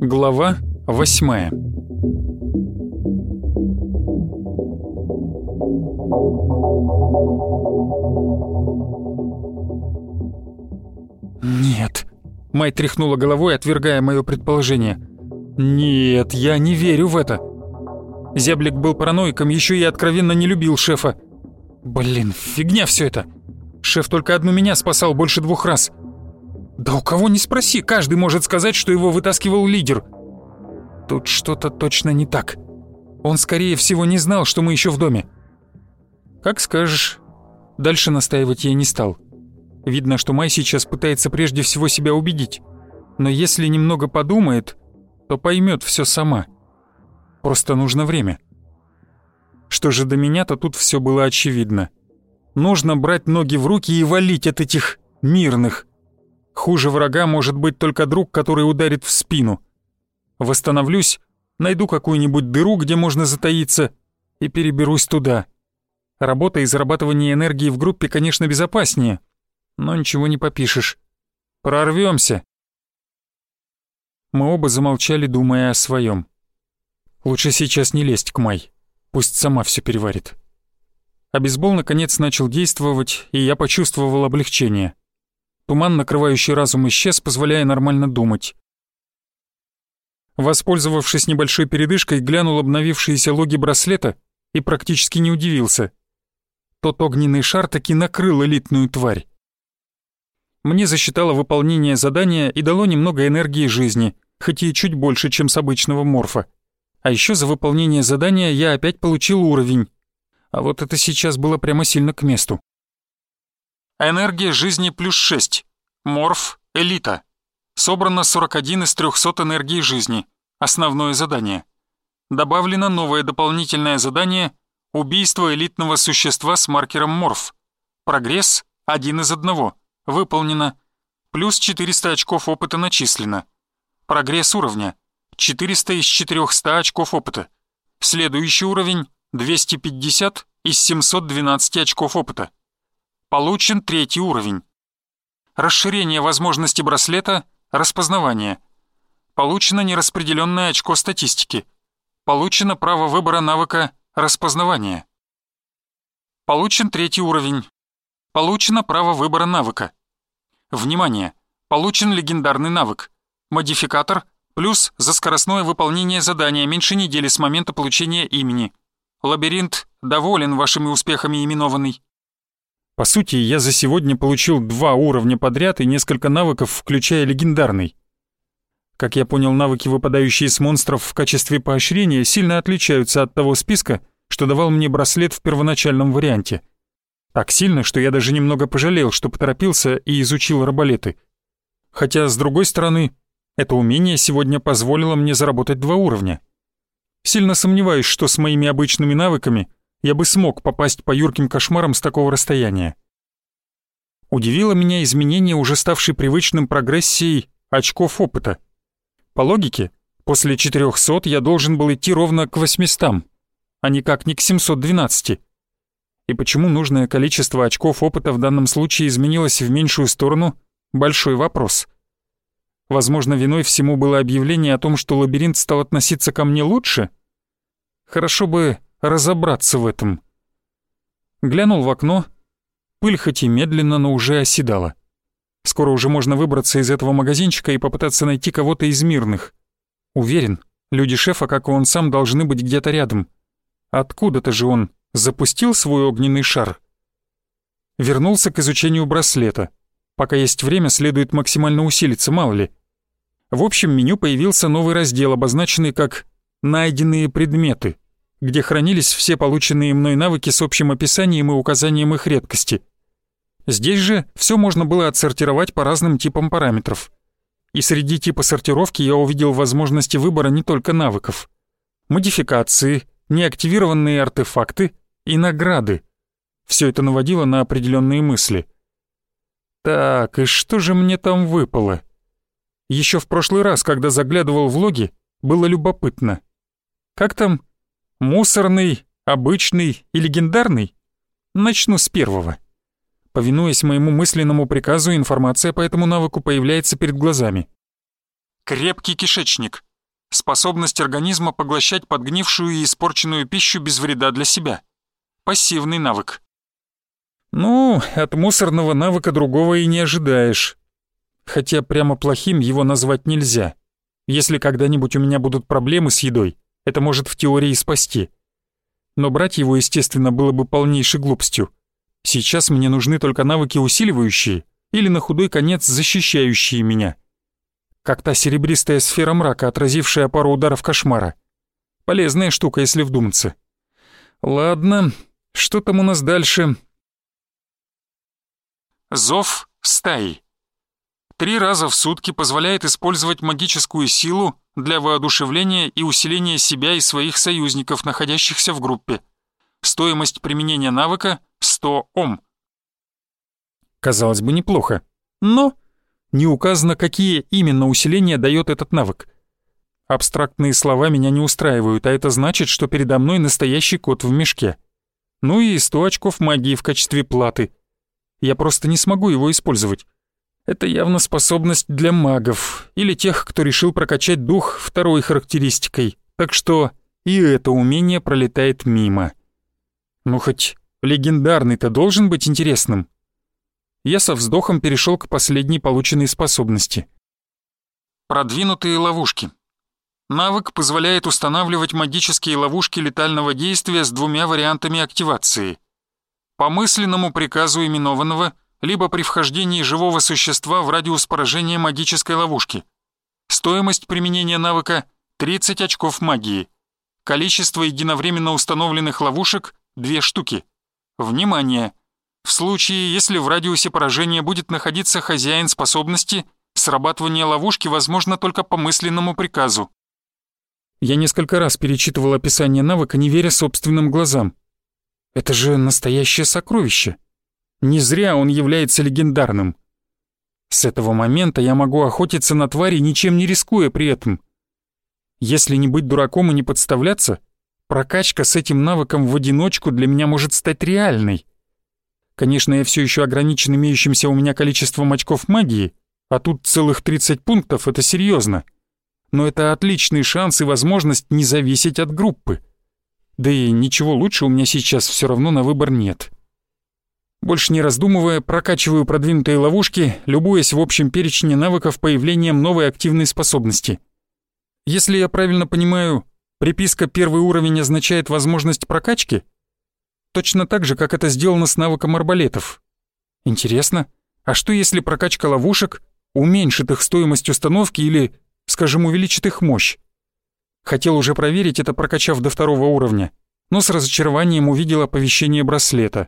Глава восьмая «Нет», — Май тряхнула головой, отвергая мое предположение. «Нет, я не верю в это». Зяблик был параноиком, еще и откровенно не любил шефа. «Блин, фигня все это. Шеф только одну меня спасал больше двух раз». «Да у кого не спроси, каждый может сказать, что его вытаскивал лидер». «Тут что-то точно не так. Он, скорее всего, не знал, что мы еще в доме». «Как скажешь». Дальше настаивать я не стал. Видно, что Май сейчас пытается прежде всего себя убедить. Но если немного подумает, то поймет все сама. Просто нужно время. Что же до меня, то тут все было очевидно. Нужно брать ноги в руки и валить от этих мирных. Хуже врага может быть только друг, который ударит в спину. Восстановлюсь, найду какую-нибудь дыру, где можно затаиться, и переберусь туда. Работа и зарабатывание энергии в группе, конечно, безопаснее, но ничего не попишешь. Прорвемся. Мы оба замолчали, думая о своем. Лучше сейчас не лезть к Май. Пусть сама все переварит. А бейсбол наконец начал действовать, и я почувствовал облегчение. Туман, накрывающий разум, исчез, позволяя нормально думать. Воспользовавшись небольшой передышкой, глянул обновившиеся логи браслета и практически не удивился. Тот огненный шар таки накрыл элитную тварь мне засчитало выполнение задания и дало немного энергии жизни, хоть и чуть больше, чем с обычного морфа. А еще за выполнение задания я опять получил уровень. А вот это сейчас было прямо сильно к месту. Энергия жизни плюс 6. Морф, элита. Собрано 41 из 300 энергии жизни. Основное задание. Добавлено новое дополнительное задание «Убийство элитного существа с маркером морф». Прогресс – один из одного. Выполнено. Плюс 400 очков опыта начислено. Прогресс уровня. 400 из 400 очков опыта. Следующий уровень 250 из 712 очков опыта. Получен третий уровень. Расширение возможности браслета, распознавание. Получено нераспределенное очко статистики. Получено право выбора навыка распознавания. Получен третий уровень. Получено право выбора навыка. Внимание! Получен легендарный навык. Модификатор плюс за скоростное выполнение задания меньше недели с момента получения имени. Лабиринт доволен вашими успехами именованный. По сути, я за сегодня получил два уровня подряд и несколько навыков, включая легендарный. Как я понял, навыки, выпадающие с монстров в качестве поощрения, сильно отличаются от того списка, что давал мне браслет в первоначальном варианте. Так сильно, что я даже немного пожалел, что поторопился и изучил арбалеты. Хотя, с другой стороны, это умение сегодня позволило мне заработать два уровня. Сильно сомневаюсь, что с моими обычными навыками я бы смог попасть по юрким кошмарам с такого расстояния. Удивило меня изменение, уже ставшей привычным прогрессией очков опыта. По логике, после 400 я должен был идти ровно к 800, а никак не к 712 и почему нужное количество очков опыта в данном случае изменилось в меньшую сторону – большой вопрос. Возможно, виной всему было объявление о том, что лабиринт стал относиться ко мне лучше? Хорошо бы разобраться в этом. Глянул в окно. Пыль хоть и медленно, но уже оседала. Скоро уже можно выбраться из этого магазинчика и попытаться найти кого-то из мирных. Уверен, люди шефа, как и он сам, должны быть где-то рядом. Откуда-то же он запустил свой огненный шар. Вернулся к изучению браслета. Пока есть время, следует максимально усилиться, мало ли. В общем меню появился новый раздел, обозначенный как «Найденные предметы», где хранились все полученные мной навыки с общим описанием и указанием их редкости. Здесь же все можно было отсортировать по разным типам параметров. И среди типа сортировки я увидел возможности выбора не только навыков. Модификации, неактивированные артефакты и награды. Все это наводило на определенные мысли. Так, и что же мне там выпало? Еще в прошлый раз, когда заглядывал в логи, было любопытно. Как там? Мусорный Обычный и легендарный? Начну с первого. Повинуясь моему мысленному приказу, информация по этому навыку появляется перед глазами. Крепкий кишечник. Способность организма поглощать подгнившую и испорченную пищу без вреда для себя. Пассивный навык. Ну, от мусорного навыка другого и не ожидаешь. Хотя прямо плохим его назвать нельзя. Если когда-нибудь у меня будут проблемы с едой, это может в теории спасти. Но брать его, естественно, было бы полнейшей глупостью. Сейчас мне нужны только навыки усиливающие или на худой конец защищающие меня. Как та серебристая сфера мрака, отразившая пару ударов кошмара. Полезная штука, если вдуматься. Ладно, что там у нас дальше? Зов стаи. Три раза в сутки позволяет использовать магическую силу для воодушевления и усиления себя и своих союзников, находящихся в группе. Стоимость применения навыка 100 Ом. Казалось бы, неплохо. Но не указано, какие именно усиления дает этот навык. Абстрактные слова меня не устраивают, а это значит, что передо мной настоящий кот в мешке. Ну и 100 очков магии в качестве платы. Я просто не смогу его использовать. Это явно способность для магов или тех, кто решил прокачать дух второй характеристикой, так что и это умение пролетает мимо. Ну хоть легендарный-то должен быть интересным. Я со вздохом перешел к последней полученной способности. Продвинутые ловушки. Навык позволяет устанавливать магические ловушки летального действия с двумя вариантами активации. По мысленному приказу именованного, либо при вхождении живого существа в радиус поражения магической ловушки. Стоимость применения навыка — 30 очков магии. Количество единовременно установленных ловушек две штуки. Внимание! В случае, если в радиусе поражения будет находиться хозяин способности, срабатывание ловушки возможно только по мысленному приказу. Я несколько раз перечитывал описание навыка, не веря собственным глазам. Это же настоящее сокровище. Не зря он является легендарным. С этого момента я могу охотиться на твари, ничем не рискуя при этом. Если не быть дураком и не подставляться, Прокачка с этим навыком в одиночку для меня может стать реальной. Конечно, я все еще ограничен имеющимся у меня количеством очков магии, а тут целых 30 пунктов — это серьезно. Но это отличный шанс и возможность не зависеть от группы. Да и ничего лучше у меня сейчас все равно на выбор нет. Больше не раздумывая, прокачиваю продвинутые ловушки, любуясь в общем перечне навыков появлением новой активной способности. Если я правильно понимаю, Приписка «первый уровень» означает возможность прокачки? Точно так же, как это сделано с навыком арбалетов. Интересно, а что если прокачка ловушек уменьшит их стоимость установки или, скажем, увеличит их мощь? Хотел уже проверить это, прокачав до второго уровня, но с разочарованием увидел оповещение браслета.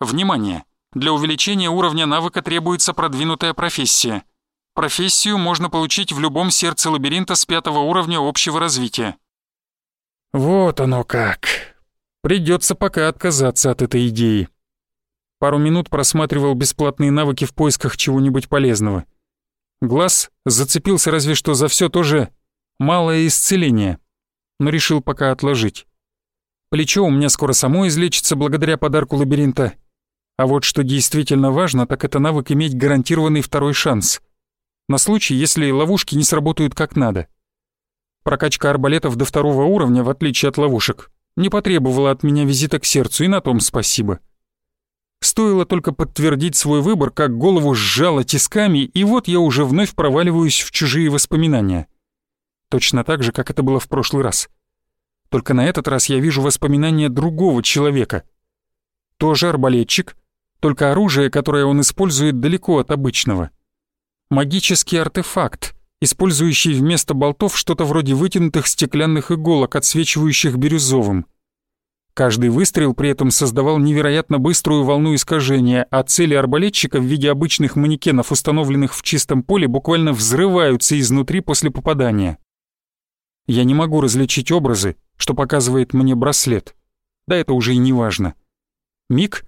Внимание! Для увеличения уровня навыка требуется продвинутая профессия — Профессию можно получить в любом сердце лабиринта с пятого уровня общего развития. Вот оно как. Придется пока отказаться от этой идеи. Пару минут просматривал бесплатные навыки в поисках чего-нибудь полезного. Глаз зацепился разве что за все то же малое исцеление, но решил пока отложить. Плечо у меня скоро само излечится благодаря подарку лабиринта. А вот что действительно важно, так это навык иметь гарантированный второй шанс на случай, если ловушки не сработают как надо. Прокачка арбалетов до второго уровня, в отличие от ловушек, не потребовала от меня визита к сердцу, и на том спасибо. Стоило только подтвердить свой выбор, как голову сжало тисками, и вот я уже вновь проваливаюсь в чужие воспоминания. Точно так же, как это было в прошлый раз. Только на этот раз я вижу воспоминания другого человека. Тоже арбалетчик, только оружие, которое он использует далеко от обычного магический артефакт, использующий вместо болтов что-то вроде вытянутых стеклянных иголок, отсвечивающих бирюзовым. Каждый выстрел при этом создавал невероятно быструю волну искажения, а цели арбалетчика в виде обычных манекенов, установленных в чистом поле, буквально взрываются изнутри после попадания. Я не могу различить образы, что показывает мне браслет. Да это уже и не важно. Миг,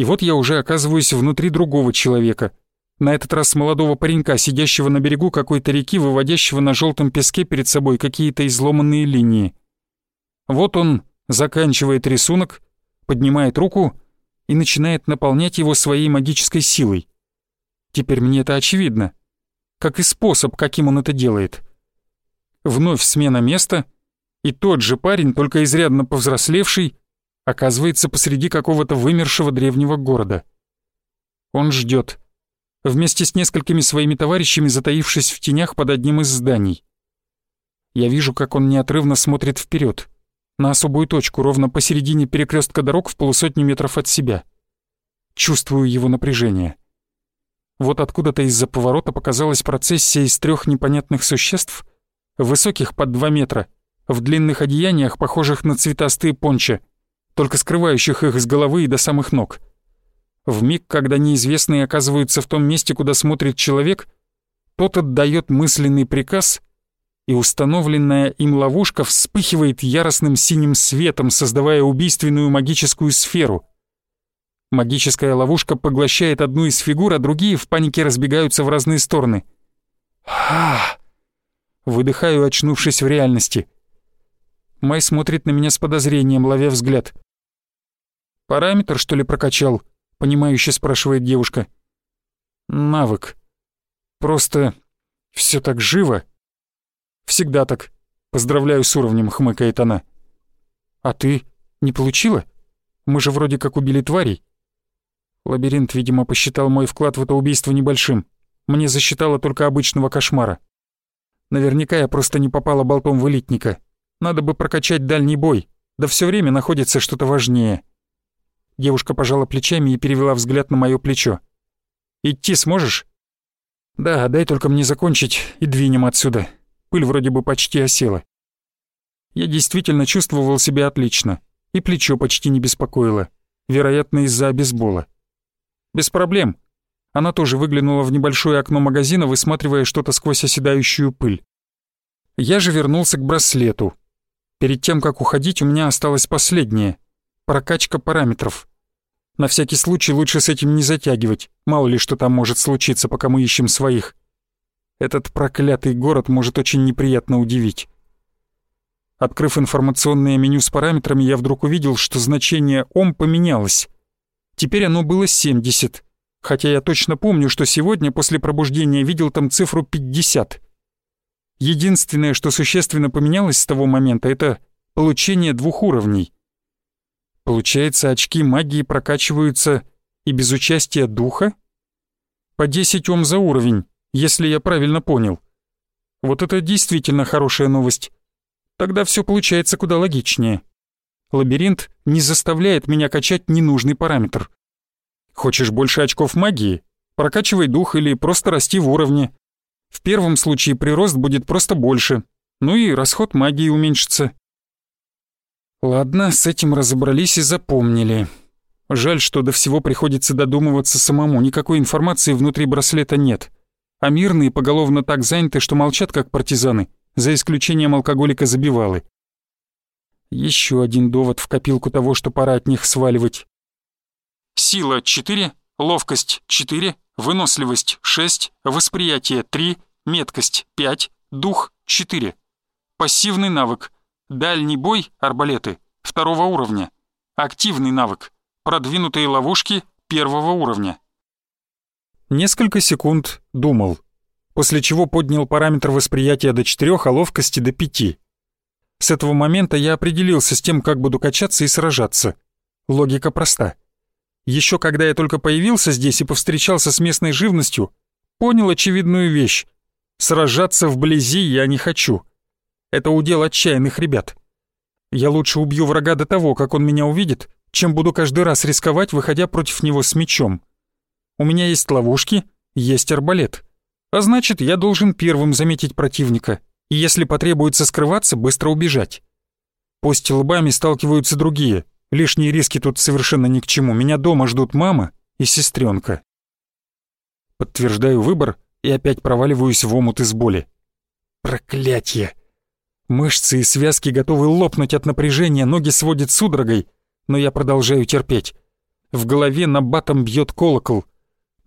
и вот я уже оказываюсь внутри другого человека, на этот раз молодого паренька, сидящего на берегу какой-то реки, выводящего на желтом песке перед собой какие-то изломанные линии. Вот он заканчивает рисунок, поднимает руку и начинает наполнять его своей магической силой. Теперь мне это очевидно, как и способ, каким он это делает. Вновь смена места, и тот же парень, только изрядно повзрослевший, оказывается посреди какого-то вымершего древнего города. Он ждет, вместе с несколькими своими товарищами, затаившись в тенях под одним из зданий. Я вижу, как он неотрывно смотрит вперед, на особую точку, ровно посередине перекрестка дорог в полусотни метров от себя. Чувствую его напряжение. Вот откуда-то из-за поворота показалась процессия из трех непонятных существ, высоких под два метра, в длинных одеяниях, похожих на цветастые пончи, только скрывающих их с головы и до самых ног. В миг, когда неизвестные оказываются в том месте, куда смотрит человек, тот отдает мысленный приказ, и установленная им ловушка вспыхивает яростным синим светом, создавая убийственную магическую сферу. Магическая ловушка поглощает одну из фигур, а другие в панике разбегаются в разные стороны. «Ха!» Выдыхаю, очнувшись в реальности. Май смотрит на меня с подозрением, ловя взгляд. «Параметр, что ли, прокачал?» — понимающе спрашивает девушка. «Навык. Просто все так живо». «Всегда так. Поздравляю с уровнем», — хмыкает она. «А ты не получила? Мы же вроде как убили тварей». Лабиринт, видимо, посчитал мой вклад в это убийство небольшим. Мне засчитало только обычного кошмара. Наверняка я просто не попала болтом в элитника. Надо бы прокачать дальний бой, да все время находится что-то важнее. Девушка пожала плечами и перевела взгляд на мое плечо. «Идти сможешь?» «Да, дай только мне закончить и двинем отсюда. Пыль вроде бы почти осела». Я действительно чувствовал себя отлично, и плечо почти не беспокоило, вероятно, из-за обезбола. «Без проблем». Она тоже выглянула в небольшое окно магазина, высматривая что-то сквозь оседающую пыль. Я же вернулся к браслету. Перед тем, как уходить, у меня осталось последнее — прокачка параметров. На всякий случай лучше с этим не затягивать, мало ли что там может случиться, пока мы ищем своих. Этот проклятый город может очень неприятно удивить. Открыв информационное меню с параметрами, я вдруг увидел, что значение ОМ поменялось. Теперь оно было 70, хотя я точно помню, что сегодня после пробуждения видел там цифру 50. Единственное, что существенно поменялось с того момента, это получение двух уровней — Получается, очки магии прокачиваются и без участия духа? По 10 ом за уровень, если я правильно понял. Вот это действительно хорошая новость. Тогда все получается куда логичнее. Лабиринт не заставляет меня качать ненужный параметр. Хочешь больше очков магии? Прокачивай дух или просто расти в уровне. В первом случае прирост будет просто больше, ну и расход магии уменьшится. Ладно, с этим разобрались и запомнили. Жаль, что до всего приходится додумываться самому, никакой информации внутри браслета нет. А мирные поголовно так заняты, что молчат как партизаны, за исключением алкоголика забивалы. Еще один довод в копилку того, что пора от них сваливать. Сила 4, ловкость 4, выносливость 6, восприятие 3, меткость 5, дух 4. Пассивный навык Дальний бой, арбалеты, второго уровня. Активный навык. Продвинутые ловушки первого уровня. Несколько секунд думал, после чего поднял параметр восприятия до 4, а ловкости до 5. С этого момента я определился с тем, как буду качаться и сражаться. Логика проста. Еще когда я только появился здесь и повстречался с местной живностью, понял очевидную вещь. Сражаться вблизи я не хочу. Это удел отчаянных ребят. Я лучше убью врага до того, как он меня увидит, чем буду каждый раз рисковать, выходя против него с мечом. У меня есть ловушки, есть арбалет. А значит, я должен первым заметить противника, и если потребуется скрываться, быстро убежать. Пусть лбами сталкиваются другие, лишние риски тут совершенно ни к чему. Меня дома ждут мама и сестренка. Подтверждаю выбор и опять проваливаюсь в омут из боли. Проклятье! Мышцы и связки готовы лопнуть от напряжения, ноги сводят судорогой, но я продолжаю терпеть. В голове на батом бьет колокол.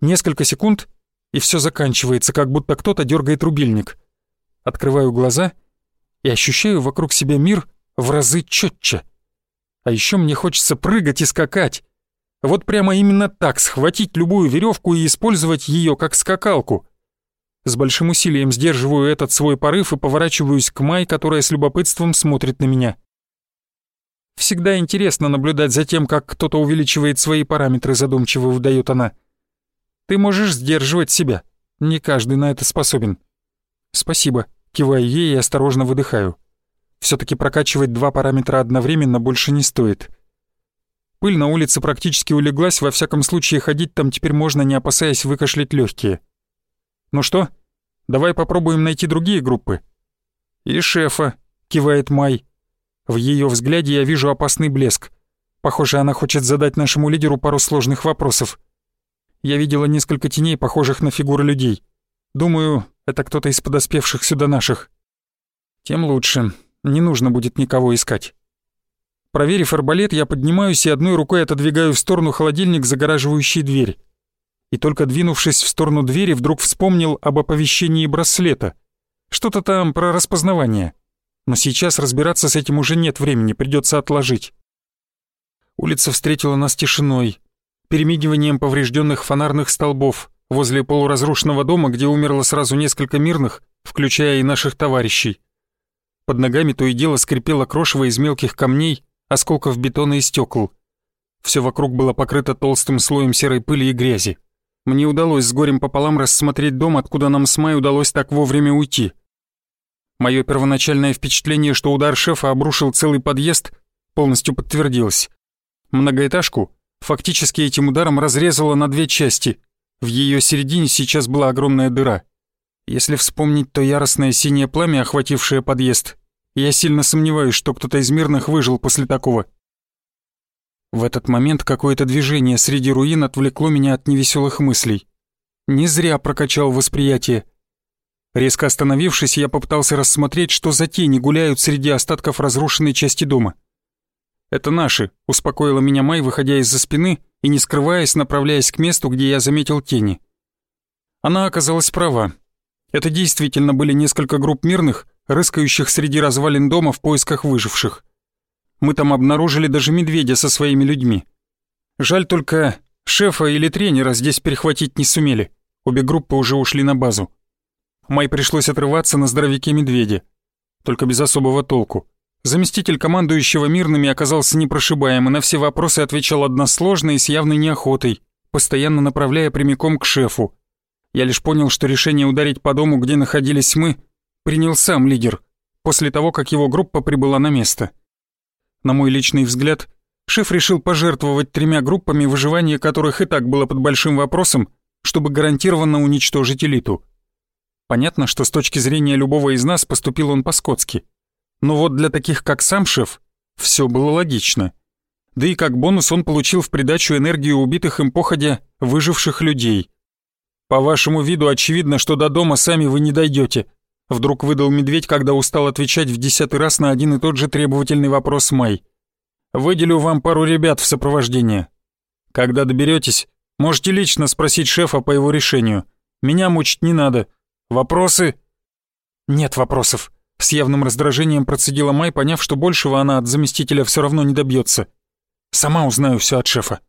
Несколько секунд, и все заканчивается, как будто кто-то дергает рубильник. Открываю глаза и ощущаю вокруг себя мир в разы четче. А еще мне хочется прыгать и скакать. Вот прямо именно так, схватить любую веревку и использовать ее как скакалку. С большим усилием сдерживаю этот свой порыв и поворачиваюсь к Май, которая с любопытством смотрит на меня. Всегда интересно наблюдать за тем, как кто-то увеличивает свои параметры, задумчиво выдает она. Ты можешь сдерживать себя. Не каждый на это способен. Спасибо. Киваю ей и осторожно выдыхаю. Все таки прокачивать два параметра одновременно больше не стоит. Пыль на улице практически улеглась, во всяком случае ходить там теперь можно, не опасаясь выкашлять легкие. «Ну что, давай попробуем найти другие группы?» «И шефа», — кивает Май. В ее взгляде я вижу опасный блеск. Похоже, она хочет задать нашему лидеру пару сложных вопросов. Я видела несколько теней, похожих на фигуры людей. Думаю, это кто-то из подоспевших сюда наших. Тем лучше. Не нужно будет никого искать. Проверив арбалет, я поднимаюсь и одной рукой отодвигаю в сторону холодильник, загораживающий дверь. И только двинувшись в сторону двери, вдруг вспомнил об оповещении браслета. Что-то там про распознавание. Но сейчас разбираться с этим уже нет времени, придется отложить. Улица встретила нас тишиной, перемигиванием поврежденных фонарных столбов возле полуразрушенного дома, где умерло сразу несколько мирных, включая и наших товарищей. Под ногами то и дело скрипело крошево из мелких камней, осколков бетона и стекол. Все вокруг было покрыто толстым слоем серой пыли и грязи. Мне удалось с горем пополам рассмотреть дом, откуда нам с Май удалось так вовремя уйти — Мое первоначальное впечатление, что удар шефа обрушил целый подъезд, полностью подтвердилось. Многоэтажку фактически этим ударом разрезало на две части. В ее середине сейчас была огромная дыра. Если вспомнить то яростное синее пламя, охватившее подъезд, я сильно сомневаюсь, что кто-то из мирных выжил после такого. В этот момент какое-то движение среди руин отвлекло меня от невеселых мыслей. Не зря прокачал восприятие. Резко остановившись, я попытался рассмотреть, что за тени гуляют среди остатков разрушенной части дома. «Это наши», — успокоила меня Май, выходя из-за спины и, не скрываясь, направляясь к месту, где я заметил тени. Она оказалась права. Это действительно были несколько групп мирных, рыскающих среди развалин дома в поисках выживших. Мы там обнаружили даже медведя со своими людьми. Жаль только, шефа или тренера здесь перехватить не сумели. Обе группы уже ушли на базу. Май пришлось отрываться на здоровяке медведя. Только без особого толку. Заместитель командующего мирными оказался непрошибаем и на все вопросы отвечал односложно и с явной неохотой, постоянно направляя прямиком к шефу. Я лишь понял, что решение ударить по дому, где находились мы, принял сам лидер, после того, как его группа прибыла на место. На мой личный взгляд, шеф решил пожертвовать тремя группами, выживание которых и так было под большим вопросом, чтобы гарантированно уничтожить элиту. Понятно, что с точки зрения любого из нас поступил он по-скотски. Но вот для таких, как сам шеф, все было логично. Да и как бонус он получил в придачу энергию убитых им походя выживших людей. «По вашему виду очевидно, что до дома сами вы не дойдете», вдруг выдал медведь, когда устал отвечать в десятый раз на один и тот же требовательный вопрос Май. «Выделю вам пару ребят в сопровождение. Когда доберетесь, можете лично спросить шефа по его решению. Меня мучить не надо, Вопросы?» «Нет вопросов», — с явным раздражением процедила Май, поняв, что большего она от заместителя все равно не добьется. «Сама узнаю все от шефа».